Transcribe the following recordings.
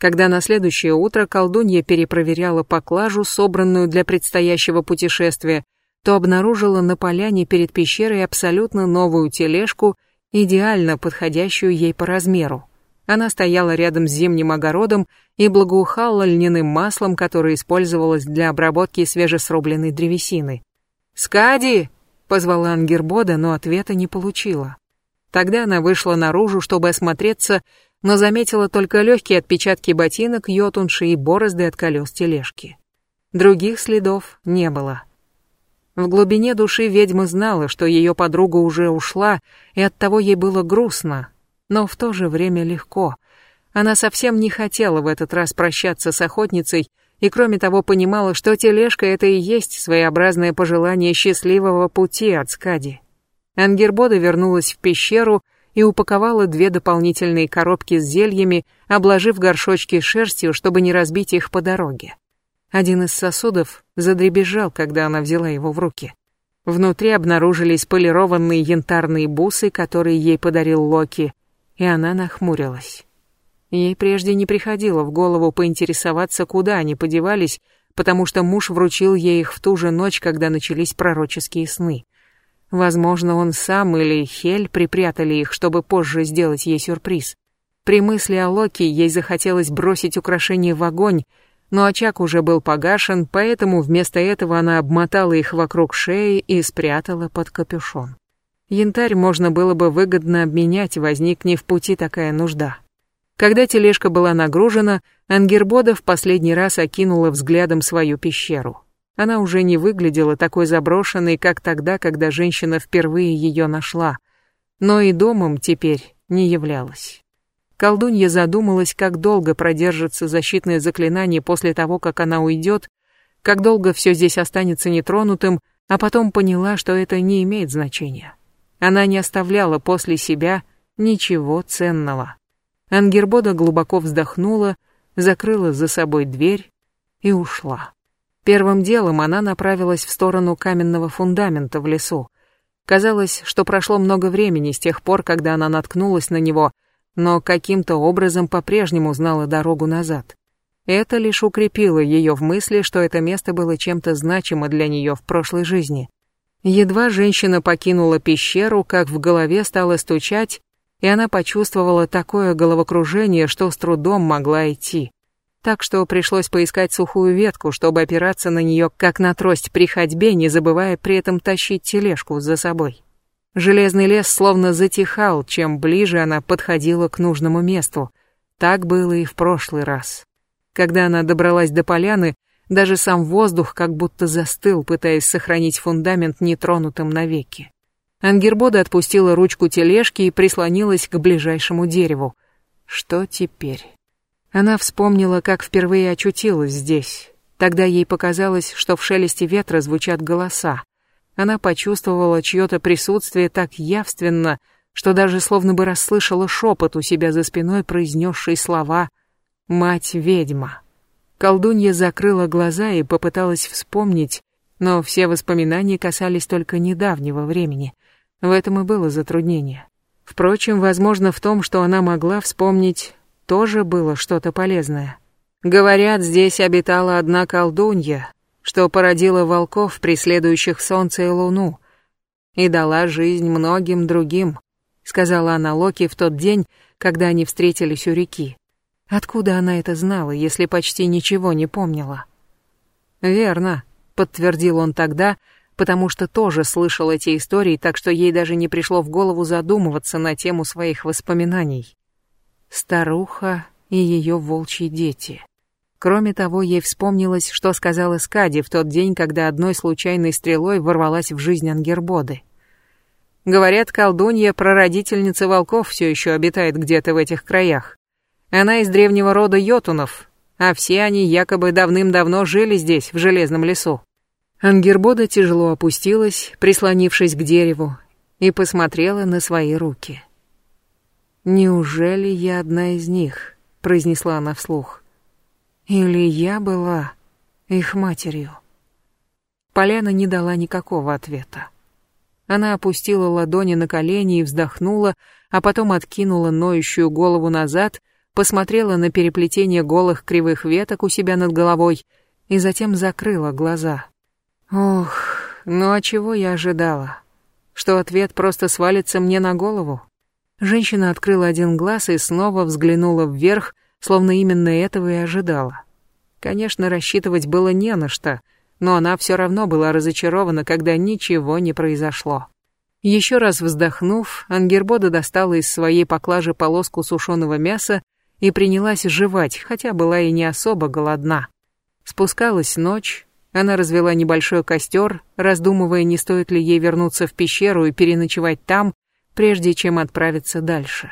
Когда на следующее утро колдунья перепроверяла поклажу, собранную для предстоящего путешествия, то обнаружила на поляне перед пещерой абсолютно новую тележку, идеально подходящую ей по размеру. Она стояла рядом с зимним огородом и благоухала льняным маслом, которое использовалось для обработки свежесрубленной древесины. «Скади!» — позвала Ангербода, но ответа не получила. Тогда она вышла наружу, чтобы осмотреться, но заметила только легкие отпечатки ботинок, йотунши и борозды от колес тележки. Других следов не было. В глубине души ведьма знала, что ее подруга уже ушла, и оттого ей было грустно, но в то же время легко. Она совсем не хотела в этот раз прощаться с охотницей, и кроме того понимала, что тележка — это и есть своеобразное пожелание счастливого пути от Скади. Ангербода вернулась в пещеру и упаковала две дополнительные коробки с зельями, обложив горшочки шерстью, чтобы не разбить их по дороге. Один из сосудов задребезжал, когда она взяла его в руки. Внутри обнаружились полированные янтарные бусы, которые ей подарил Локи, и она нахмурилась. Ей прежде не приходило в голову поинтересоваться, куда они подевались, потому что муж вручил ей их в ту же ночь, когда начались пророческие сны. Возможно, он сам или Хель припрятали их, чтобы позже сделать ей сюрприз. При мысли о Локи ей захотелось бросить украшения в огонь, но очаг уже был погашен, поэтому вместо этого она обмотала их вокруг шеи и спрятала под капюшон. Янтарь можно было бы выгодно обменять, возникне в пути такая нужда. Когда тележка была нагружена, Ангербода в последний раз окинула взглядом свою пещеру. Она уже не выглядела такой заброшенной, как тогда, когда женщина впервые ее нашла, но и домом теперь не являлась. Колдунья задумалась, как долго продержится защитное заклинание после того, как она уйдет, как долго все здесь останется нетронутым, а потом поняла, что это не имеет значения. Она не оставляла после себя ничего ценного. Ангербода глубоко вздохнула, закрыла за собой дверь и ушла. Первым делом она направилась в сторону каменного фундамента в лесу. Казалось, что прошло много времени с тех пор, когда она наткнулась на него, но каким-то образом по-прежнему знала дорогу назад. Это лишь укрепило ее в мысли, что это место было чем-то значимо для нее в прошлой жизни. Едва женщина покинула пещеру, как в голове стало стучать, и она почувствовала такое головокружение, что с трудом могла идти. Так что пришлось поискать сухую ветку, чтобы опираться на нее как на трость при ходьбе, не забывая при этом тащить тележку за собой. Железный лес словно затихал, чем ближе она подходила к нужному месту. Так было и в прошлый раз. Когда она добралась до поляны, даже сам воздух как будто застыл, пытаясь сохранить фундамент нетронутым навеки. Ангербода отпустила ручку тележки и прислонилась к ближайшему дереву. Что теперь? Она вспомнила, как впервые очутилась здесь. Тогда ей показалось, что в шелесте ветра звучат голоса. Она почувствовала чье-то присутствие так явственно, что даже словно бы расслышала шепот у себя за спиной, произнесший слова «Мать-ведьма». Колдунья закрыла глаза и попыталась вспомнить, но все воспоминания касались только недавнего времени. В этом и было затруднение. Впрочем, возможно, в том, что она могла вспомнить, тоже было что-то полезное. Говорят, здесь обитала одна колдунья, что породила волков, преследующих солнце и луну, и дала жизнь многим другим, сказала она Локи в тот день, когда они встретились у реки. Откуда она это знала, если почти ничего не помнила? Верно, подтвердил он тогда, потому что тоже слышал эти истории, так что ей даже не пришло в голову задумываться на тему своих воспоминаний. Старуха и ее волчьи дети. Кроме того, ей вспомнилось, что сказала Скади в тот день, когда одной случайной стрелой ворвалась в жизнь Ангербоды. Говорят, колдунья, прародительница волков, все еще обитает где-то в этих краях. Она из древнего рода йотунов, а все они якобы давным-давно жили здесь, в Железном лесу. Ангербода тяжело опустилась, прислонившись к дереву, и посмотрела на свои руки. «Неужели я одна из них?» — произнесла она вслух. «Или я была их матерью?» Поляна не дала никакого ответа. Она опустила ладони на колени и вздохнула, а потом откинула ноющую голову назад, посмотрела на переплетение голых кривых веток у себя над головой и затем закрыла глаза. Ох, ну а чего я ожидала? Что ответ просто свалится мне на голову? Женщина открыла один глаз и снова взглянула вверх, словно именно этого и ожидала. Конечно, рассчитывать было не на что, но она все равно была разочарована, когда ничего не произошло. Еще раз вздохнув, Ангербода достала из своей поклажи полоску сушеного мяса и принялась жевать, хотя была и не особо голодна. Спускалась ночь, она развела небольшой костер, раздумывая, не стоит ли ей вернуться в пещеру и переночевать там, прежде чем отправиться дальше.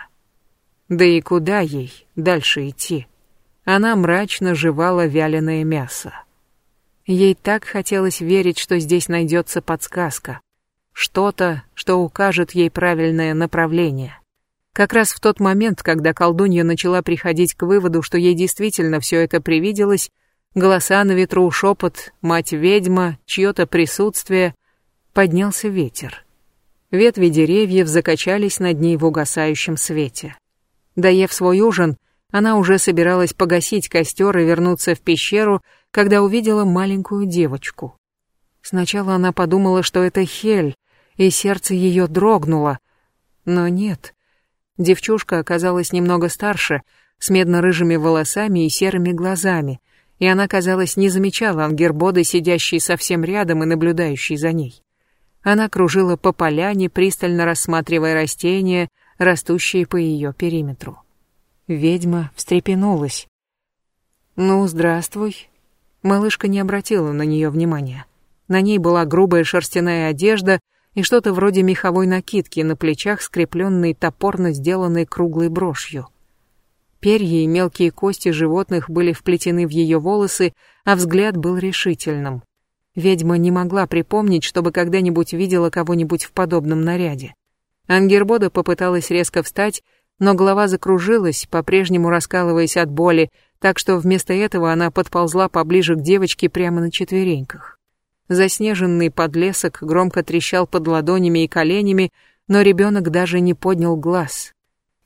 Да и куда ей дальше идти? Она мрачно жевала вяленое мясо. Ей так хотелось верить, что здесь найдется подсказка. Что-то, что укажет ей правильное направление. Как раз в тот момент, когда колдунья начала приходить к выводу, что ей действительно все это привиделось, голоса на ветру, шепот, мать-ведьма, чье-то присутствие, поднялся ветер. Ветви деревьев закачались над ней в угасающем свете. Доев свой ужин, она уже собиралась погасить костер и вернуться в пещеру, когда увидела маленькую девочку. Сначала она подумала, что это Хель, и сердце ее дрогнуло. Но нет. Девчушка оказалась немного старше, с медно-рыжими волосами и серыми глазами, и она, казалось, не замечала Ангербоды, сидящей совсем рядом и наблюдающей за ней. Она кружила по поляне, пристально рассматривая растения, растущие по ее периметру. Ведьма встрепенулась. «Ну, здравствуй». Малышка не обратила на нее внимания. На ней была грубая шерстяная одежда и что-то вроде меховой накидки на плечах, скрепленной топорно сделанной круглой брошью. Перья и мелкие кости животных были вплетены в ее волосы, а взгляд был решительным. Ведьма не могла припомнить, чтобы когда-нибудь видела кого-нибудь в подобном наряде. Ангербода попыталась резко встать, но голова закружилась, по-прежнему раскалываясь от боли, так что вместо этого она подползла поближе к девочке прямо на четвереньках. Заснеженный подлесок громко трещал под ладонями и коленями, но ребенок даже не поднял глаз.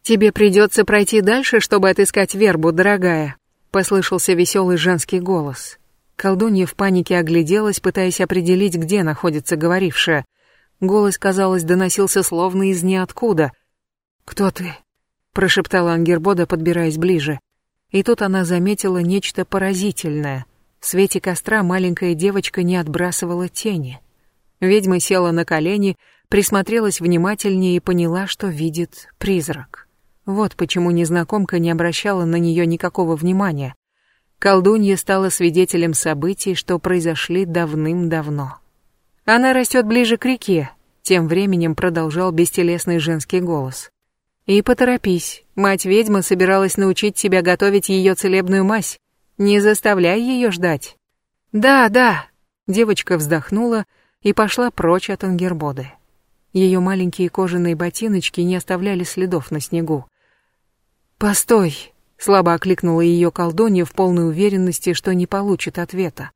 «Тебе придется пройти дальше, чтобы отыскать вербу, дорогая», — послышался веселый женский голос. Колдунья в панике огляделась, пытаясь определить, где находится говорившая. Голос, казалось, доносился словно из ниоткуда. «Кто ты?» прошептала Ангербода, подбираясь ближе. И тут она заметила нечто поразительное. В свете костра маленькая девочка не отбрасывала тени. Ведьма села на колени, присмотрелась внимательнее и поняла, что видит призрак. Вот почему незнакомка не обращала на нее никакого внимания. Колдунья стала свидетелем событий, что произошли давным-давно. Она растет ближе к реке, тем временем продолжал бестелесный женский голос. И поторопись, мать-ведьма собиралась научить тебя готовить ее целебную мазь. Не заставляй ее ждать. Да, да. Девочка вздохнула и пошла прочь от Ангербоды. Ее маленькие кожаные ботиночки не оставляли следов на снегу. «Постой!» — слабо окликнула ее колдунья в полной уверенности, что не получит ответа.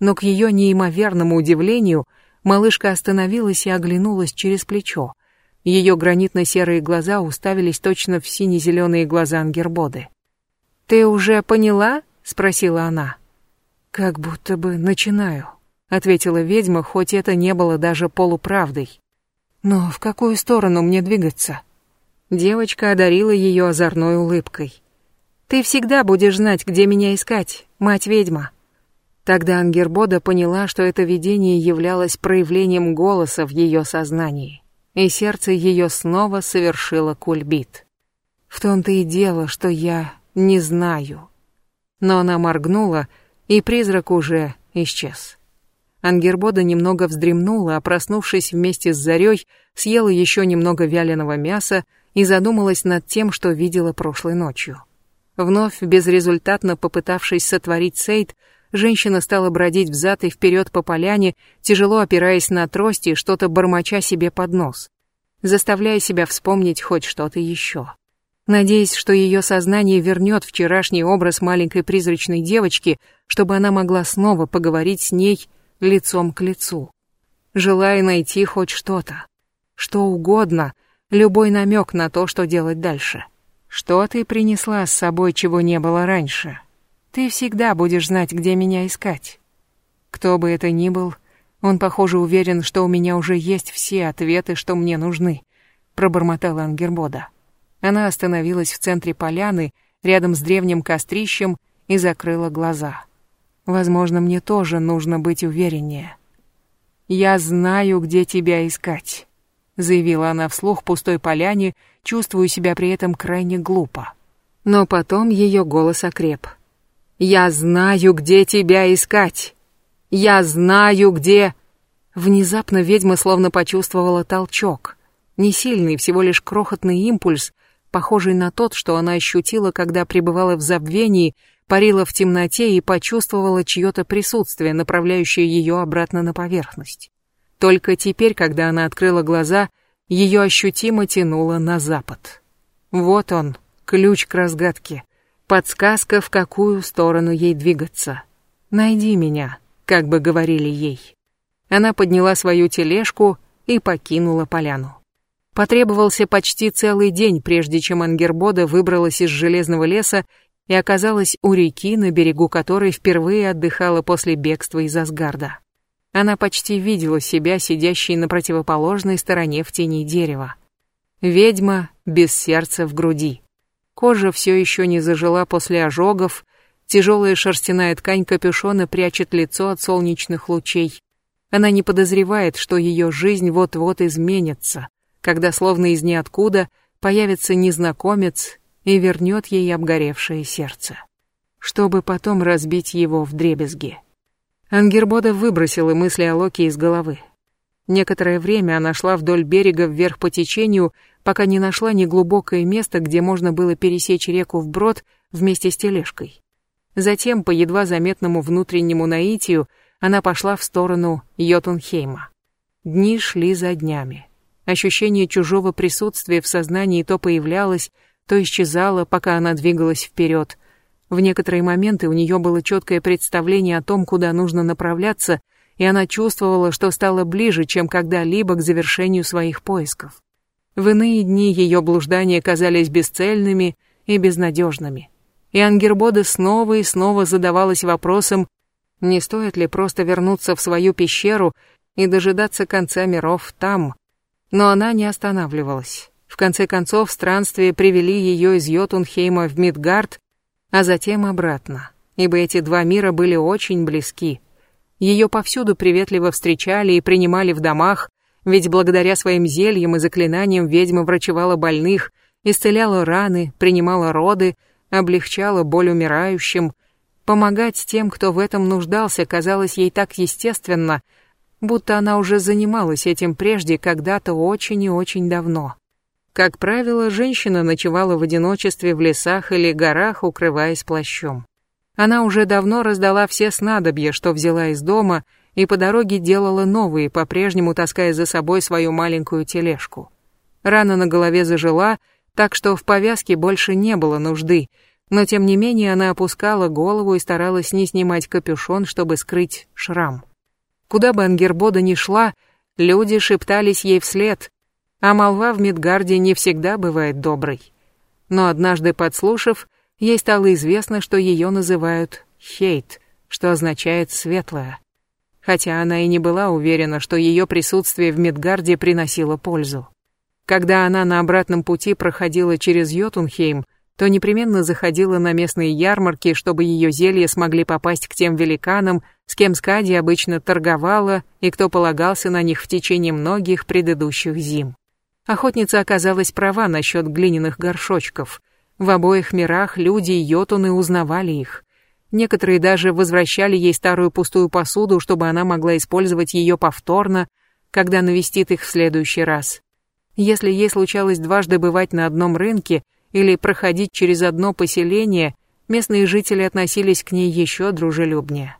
Но к ее неимоверному удивлению малышка остановилась и оглянулась через плечо. Ее гранитно-серые глаза уставились точно в сине-зеленые глаза Ангербоды. «Ты уже поняла?» — спросила она. «Как будто бы начинаю», — ответила ведьма, хоть это не было даже полуправдой. «Но в какую сторону мне двигаться?» Девочка одарила ее озорной улыбкой. «Ты всегда будешь знать, где меня искать, мать-ведьма». Тогда Ангербода поняла, что это видение являлось проявлением голоса в ее сознании и сердце ее снова совершило кульбит. В том-то и дело, что я не знаю. Но она моргнула, и призрак уже исчез. Ангербода немного вздремнула, а проснувшись вместе с зарей, съела еще немного вяленого мяса и задумалась над тем, что видела прошлой ночью. Вновь безрезультатно попытавшись сотворить сейд, женщина стала бродить взад и вперед по поляне, тяжело опираясь на трость и что-то бормоча себе под нос, заставляя себя вспомнить хоть что-то еще. Надеясь, что ее сознание вернет вчерашний образ маленькой призрачной девочки, чтобы она могла снова поговорить с ней лицом к лицу. Желая найти хоть что-то. Что угодно, любой намек на то, что делать дальше. Что ты принесла с собой, чего не было раньше? Ты всегда будешь знать, где меня искать. Кто бы это ни был, он, похоже, уверен, что у меня уже есть все ответы, что мне нужны, пробормотала Ангербода. Она остановилась в центре поляны, рядом с древним кострищем, и закрыла глаза. Возможно, мне тоже нужно быть увереннее. Я знаю, где тебя искать заявила она вслух пустой поляне, чувствуя себя при этом крайне глупо. Но потом ее голос окреп. «Я знаю, где тебя искать! Я знаю, где...» Внезапно ведьма словно почувствовала толчок. Не сильный, всего лишь крохотный импульс, похожий на тот, что она ощутила, когда пребывала в забвении, парила в темноте и почувствовала чье-то присутствие, направляющее ее обратно на поверхность. Только теперь, когда она открыла глаза, ее ощутимо тянуло на запад. Вот он, ключ к разгадке, подсказка, в какую сторону ей двигаться. «Найди меня», как бы говорили ей. Она подняла свою тележку и покинула поляну. Потребовался почти целый день, прежде чем Ангербода выбралась из железного леса и оказалась у реки, на берегу которой впервые отдыхала после бегства из Асгарда. Она почти видела себя, сидящей на противоположной стороне в тени дерева. Ведьма без сердца в груди. Кожа все еще не зажила после ожогов, тяжелая шерстяная ткань капюшона прячет лицо от солнечных лучей. Она не подозревает, что ее жизнь вот-вот изменится, когда словно из ниоткуда появится незнакомец и вернет ей обгоревшее сердце, чтобы потом разбить его в дребезги. Ангербода выбросила мысли о Локи из головы. Некоторое время она шла вдоль берега вверх по течению, пока не нашла неглубокое место, где можно было пересечь реку вброд вместе с тележкой. Затем, по едва заметному внутреннему наитию, она пошла в сторону Йотунхейма. Дни шли за днями. Ощущение чужого присутствия в сознании то появлялось, то исчезало, пока она двигалась вперед — в некоторые моменты у нее было четкое представление о том, куда нужно направляться, и она чувствовала, что стала ближе, чем когда-либо к завершению своих поисков. В иные дни ее блуждания казались бесцельными и безнадежными. И Ангербода снова и снова задавалась вопросом, не стоит ли просто вернуться в свою пещеру и дожидаться конца миров там. Но она не останавливалась. В конце концов, странствия привели ее из Йотунхейма в Мидгард, а затем обратно, ибо эти два мира были очень близки. Ее повсюду приветливо встречали и принимали в домах, ведь благодаря своим зельям и заклинаниям ведьма врачевала больных, исцеляла раны, принимала роды, облегчала боль умирающим. Помогать тем, кто в этом нуждался, казалось ей так естественно, будто она уже занималась этим прежде когда-то очень и очень давно. Как правило, женщина ночевала в одиночестве в лесах или горах, укрываясь плащом. Она уже давно раздала все снадобья, что взяла из дома, и по дороге делала новые, по-прежнему таская за собой свою маленькую тележку. Рана на голове зажила, так что в повязке больше не было нужды, но тем не менее она опускала голову и старалась не снимать капюшон, чтобы скрыть шрам. Куда бы Ангербода ни шла, люди шептались ей вслед, а молва в Мидгарде не всегда бывает доброй. Но однажды подслушав, ей стало известно, что ее называют Хейт, что означает «светлая». Хотя она и не была уверена, что ее присутствие в Мидгарде приносило пользу. Когда она на обратном пути проходила через Йотунхейм, то непременно заходила на местные ярмарки, чтобы ее зелья смогли попасть к тем великанам, с кем Скади обычно торговала и кто полагался на них в течение многих предыдущих зим. Охотница оказалась права насчет глиняных горшочков. В обоих мирах люди и йотуны узнавали их. Некоторые даже возвращали ей старую пустую посуду, чтобы она могла использовать ее повторно, когда навестит их в следующий раз. Если ей случалось дважды бывать на одном рынке или проходить через одно поселение, местные жители относились к ней еще дружелюбнее.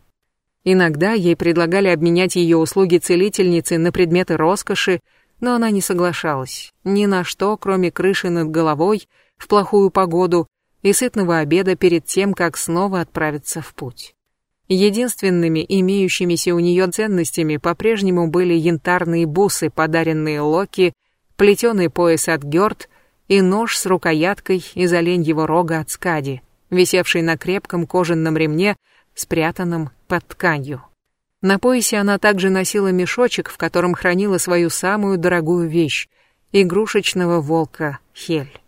Иногда ей предлагали обменять ее услуги целительницы на предметы роскоши, но она не соглашалась ни на что, кроме крыши над головой в плохую погоду и сытного обеда перед тем, как снова отправиться в путь. Единственными имеющимися у нее ценностями по-прежнему были янтарные бусы, подаренные Локи, плетеный пояс от Гёрд и нож с рукояткой из оленьего рога от скади, висевший на крепком кожаном ремне, спрятанном под тканью. На поясе она также носила мешочек, в котором хранила свою самую дорогую вещь — игрушечного волка Хель.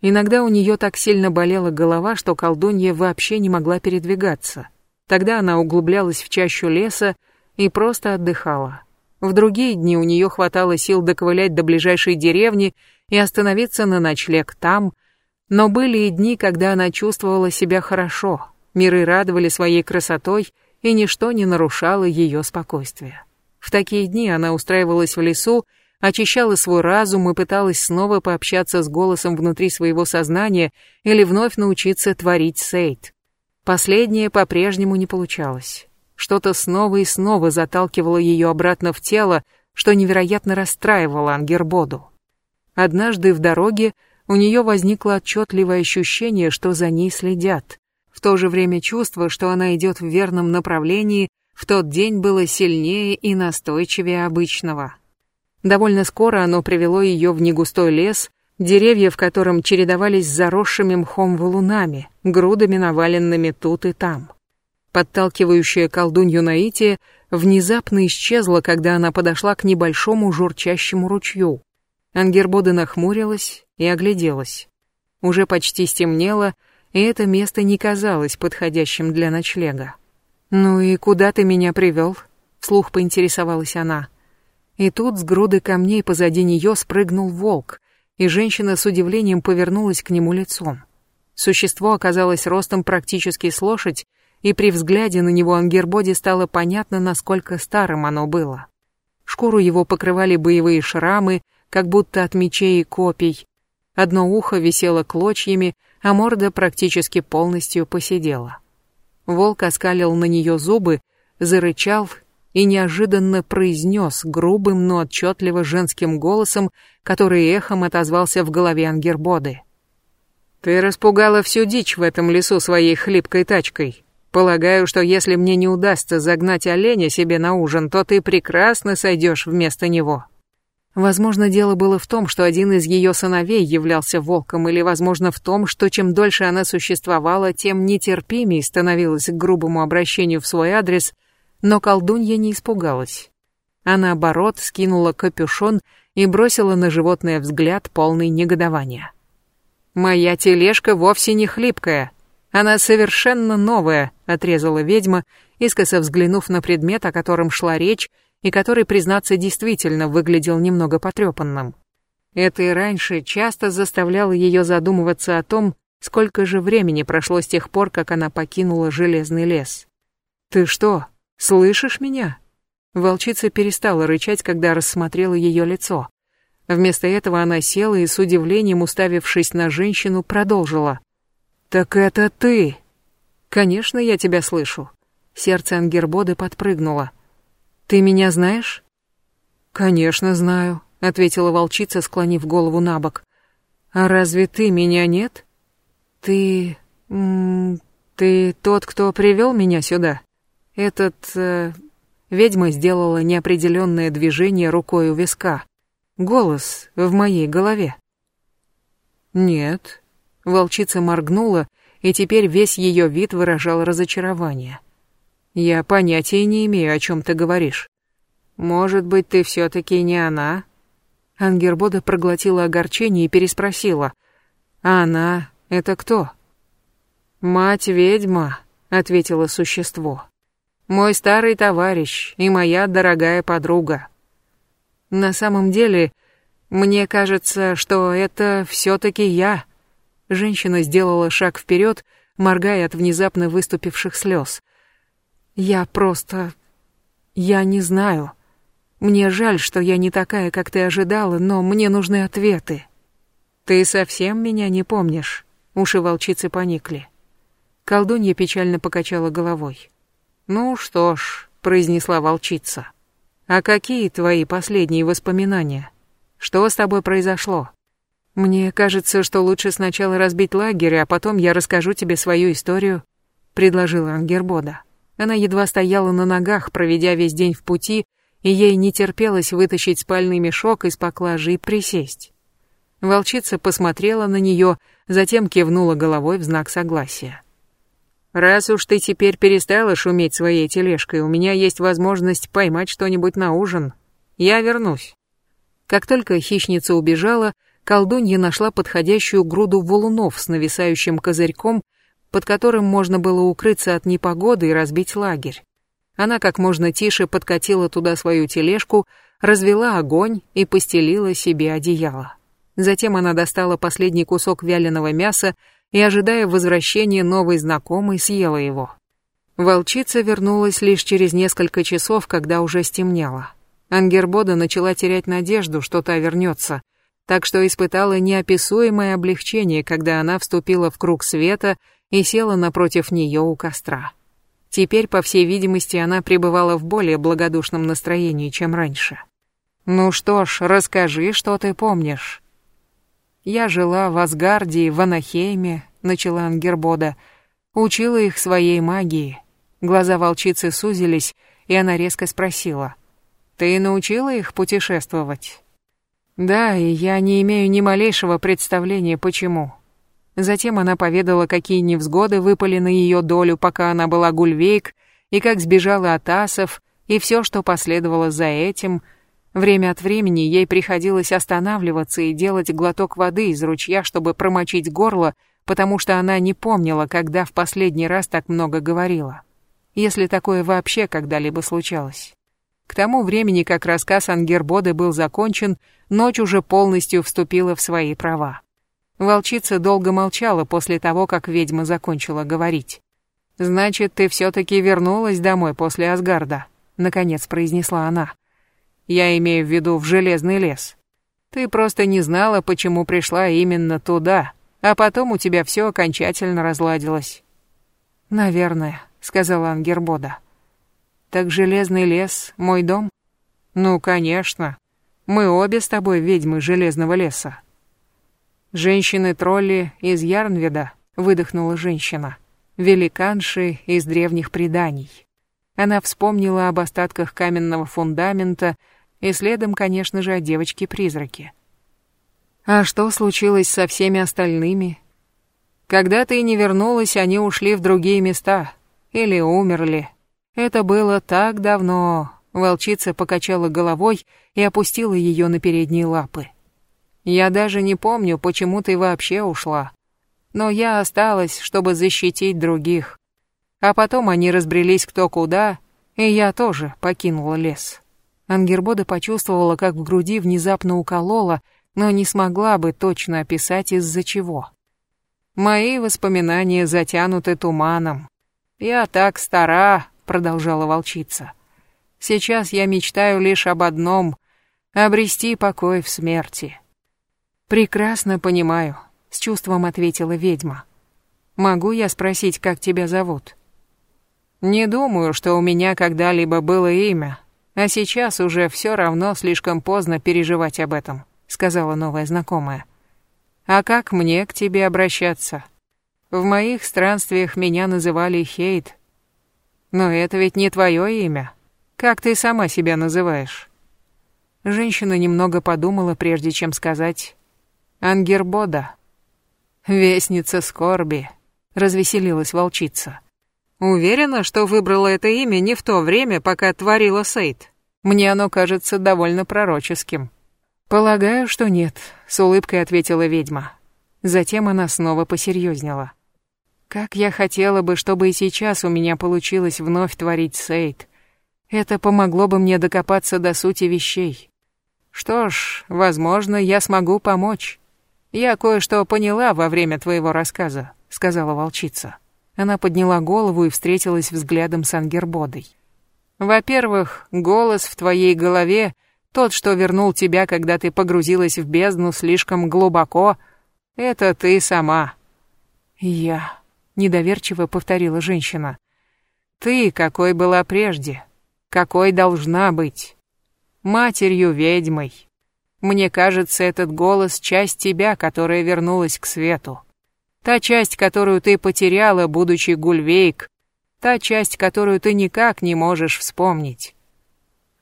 Иногда у нее так сильно болела голова, что колдунья вообще не могла передвигаться. Тогда она углублялась в чащу леса и просто отдыхала. В другие дни у нее хватало сил доковылять до ближайшей деревни и остановиться на ночлег там, но были и дни, когда она чувствовала себя хорошо, миры радовали своей красотой — и ничто не нарушало ее спокойствия. В такие дни она устраивалась в лесу, очищала свой разум и пыталась снова пообщаться с голосом внутри своего сознания или вновь научиться творить сейт. Последнее по-прежнему не получалось. Что-то снова и снова заталкивало ее обратно в тело, что невероятно расстраивало Ангербоду. Однажды в дороге у нее возникло отчетливое ощущение, что за ней следят. В то же время чувство, что она идет в верном направлении, в тот день было сильнее и настойчивее обычного. Довольно скоро оно привело ее в негустой лес, деревья в котором чередовались с заросшими мхом валунами, грудами наваленными тут и там. Подталкивающая колдунью наитие внезапно исчезла, когда она подошла к небольшому журчащему ручью. Ангербода нахмурилась и огляделась. Уже почти стемнело, и это место не казалось подходящим для ночлега. «Ну и куда ты меня привел?» — вслух поинтересовалась она. И тут с груды камней позади нее спрыгнул волк, и женщина с удивлением повернулась к нему лицом. Существо оказалось ростом практически с лошадь, и при взгляде на него Ангербоди стало понятно, насколько старым оно было. Шкуру его покрывали боевые шрамы, как будто от мечей и копий. Одно ухо висело клочьями, а морда практически полностью посидела. Волк оскалил на нее зубы, зарычал и неожиданно произнес грубым, но отчетливо женским голосом, который эхом отозвался в голове Ангербоды. «Ты распугала всю дичь в этом лесу своей хлипкой тачкой. Полагаю, что если мне не удастся загнать оленя себе на ужин, то ты прекрасно сойдешь вместо него». Возможно, дело было в том, что один из ее сыновей являлся волком, или, возможно, в том, что чем дольше она существовала, тем нетерпимее становилась к грубому обращению в свой адрес, но колдунья не испугалась. А наоборот, скинула капюшон и бросила на животное взгляд полный негодования. «Моя тележка вовсе не хлипкая. Она совершенно новая», — отрезала ведьма, искоса взглянув на предмет, о котором шла речь, и который, признаться, действительно выглядел немного потрепанным. Это и раньше часто заставляло ее задумываться о том, сколько же времени прошло с тех пор, как она покинула железный лес. «Ты что, слышишь меня?» Волчица перестала рычать, когда рассмотрела ее лицо. Вместо этого она села и с удивлением, уставившись на женщину, продолжила. «Так это ты!» «Конечно, я тебя слышу». Сердце Ангербоды подпрыгнуло. Ты меня знаешь? Конечно, знаю, ответила волчица, склонив голову набок. А разве ты меня нет? Ты... ты тот, кто привел меня сюда? Этот... Э, ведьма сделала неопределенное движение рукой у виска. Голос в моей голове. Нет. Волчица моргнула, и теперь весь ее вид выражал разочарование. Я понятия не имею, о чем ты говоришь. Может быть, ты все-таки не она? Ангербода проглотила огорчение и переспросила. А она — это кто? Мать-ведьма, ответило существо. Мой старый товарищ и моя дорогая подруга. На самом деле, мне кажется, что это все-таки я. Женщина сделала шаг вперед, моргая от внезапно выступивших слез. Я просто... Я не знаю. Мне жаль, что я не такая, как ты ожидала, но мне нужны ответы. Ты совсем меня не помнишь? Уши волчицы поникли. Колдунья печально покачала головой. Ну что ж, произнесла волчица. А какие твои последние воспоминания? Что с тобой произошло? Мне кажется, что лучше сначала разбить лагерь, а потом я расскажу тебе свою историю, предложила Ангербода. Она едва стояла на ногах, проведя весь день в пути, и ей не терпелось вытащить спальный мешок из поклажи и присесть. Волчица посмотрела на нее, затем кивнула головой в знак согласия. «Раз уж ты теперь перестала шуметь своей тележкой, у меня есть возможность поймать что-нибудь на ужин. Я вернусь». Как только хищница убежала, колдунья нашла подходящую груду валунов с нависающим козырьком, под которым можно было укрыться от непогоды и разбить лагерь. Она как можно тише подкатила туда свою тележку, развела огонь и постелила себе одеяло. Затем она достала последний кусок вяленого мяса и, ожидая возвращения новой знакомой, съела его. Волчица вернулась лишь через несколько часов, когда уже стемнело. Ангербода начала терять надежду, что та вернется, так что испытала неописуемое облегчение, когда она вступила в круг света и села напротив нее у костра. Теперь, по всей видимости, она пребывала в более благодушном настроении, чем раньше. «Ну что ж, расскажи, что ты помнишь». «Я жила в Асгарде, в Анахейме», — начала Ангербода, «учила их своей магии». Глаза волчицы сузились, и она резко спросила, «Ты научила их путешествовать?» «Да, и я не имею ни малейшего представления, почему. Затем она поведала, какие невзгоды выпали на ее долю, пока она была гульвейк, и как сбежала от асов, и все, что последовало за этим. Время от времени ей приходилось останавливаться и делать глоток воды из ручья, чтобы промочить горло, потому что она не помнила, когда в последний раз так много говорила. Если такое вообще когда-либо случалось. К тому времени, как рассказ Ангербоды был закончен, ночь уже полностью вступила в свои права. Волчица долго молчала после того, как ведьма закончила говорить. «Значит, ты все-таки вернулась домой после Асгарда», — наконец произнесла она. «Я имею в виду в Железный лес. Ты просто не знала, почему пришла именно туда, а потом у тебя все окончательно разладилось». «Наверное», — сказала Ангербода. «Так Железный лес — мой дом?» «Ну, конечно. Мы обе с тобой ведьмы Железного леса. «Женщины-тролли из Ярнведа», — выдохнула женщина. «Великанши из древних преданий». Она вспомнила об остатках каменного фундамента и следом, конечно же, о девочке-призраке. А что случилось со всеми остальными? Когда ты не вернулась, они ушли в другие места. Или умерли. Это было так давно. Волчица покачала головой и опустила ее на передние лапы. Я даже не помню, почему ты вообще ушла. Но я осталась, чтобы защитить других. А потом они разбрелись кто куда, и я тоже покинула лес. Ангербода почувствовала, как в груди внезапно уколола, но не смогла бы точно описать из-за чего. Мои воспоминания затянуты туманом. Я так стара, продолжала волчица. Сейчас я мечтаю лишь об одном — обрести покой в смерти. «Прекрасно понимаю», — с чувством ответила ведьма. «Могу я спросить, как тебя зовут?» «Не думаю, что у меня когда-либо было имя, а сейчас уже все равно слишком поздно переживать об этом», — сказала новая знакомая. «А как мне к тебе обращаться? В моих странствиях меня называли Хейт. Но это ведь не твое имя. Как ты сама себя называешь?» Женщина немного подумала, прежде чем сказать Ангербода. Вестница скорби, развеселилась волчица. Уверена, что выбрала это имя не в то время, пока творила Сейт. Мне оно кажется довольно пророческим. Полагаю, что нет, с улыбкой ответила ведьма. Затем она снова посерьезнела. Как я хотела бы, чтобы и сейчас у меня получилось вновь творить Сейт. Это помогло бы мне докопаться до сути вещей. Что ж, возможно, я смогу помочь. «Я кое-что поняла во время твоего рассказа», — сказала волчица. Она подняла голову и встретилась взглядом с Ангербодой. «Во-первых, голос в твоей голове, тот, что вернул тебя, когда ты погрузилась в бездну слишком глубоко, это ты сама». «Я», — недоверчиво повторила женщина. «Ты какой была прежде, какой должна быть. Матерью-ведьмой, мне кажется, этот голос — часть тебя, которая вернулась к свету. Та часть, которую ты потеряла, будучи Гульвейк. Та часть, которую ты никак не можешь вспомнить.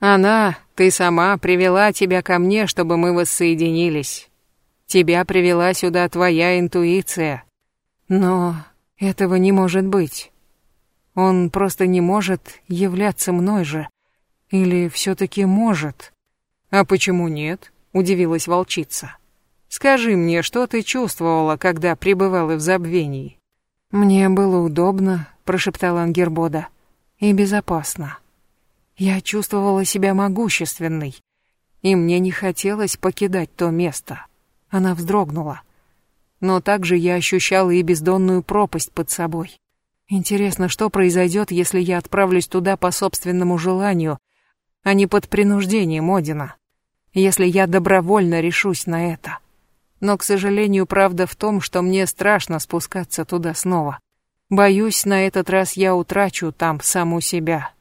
Она, ты сама, привела тебя ко мне, чтобы мы воссоединились. Тебя привела сюда твоя интуиция. Но этого не может быть. Он просто не может являться мной же. Или все-таки может? А почему нет? Удивилась волчица. Скажи мне, что ты чувствовала, когда пребывала в забвении? Мне было удобно, прошептала Ангербода, и безопасно. Я чувствовала себя могущественной, и мне не хотелось покидать то место. Она вздрогнула. Но также я ощущала и бездонную пропасть под собой. Интересно, что произойдет, если я отправлюсь туда по собственному желанию, а не под принуждением Одина? Если я добровольно решусь на это. Но, к сожалению, правда в том, что мне страшно спускаться туда снова. Боюсь, на этот раз я утрачу там саму себя.